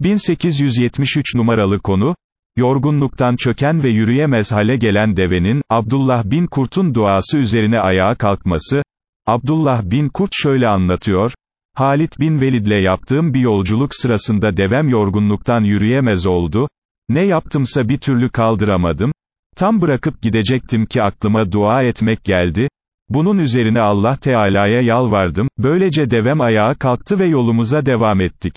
1873 numaralı konu, yorgunluktan çöken ve yürüyemez hale gelen devenin, Abdullah bin Kurt'un duası üzerine ayağa kalkması, Abdullah bin Kurt şöyle anlatıyor, Halit bin Velid'le yaptığım bir yolculuk sırasında devem yorgunluktan yürüyemez oldu, ne yaptımsa bir türlü kaldıramadım, tam bırakıp gidecektim ki aklıma dua etmek geldi, bunun üzerine Allah Teala'ya yalvardım, böylece devem ayağa kalktı ve yolumuza devam ettik.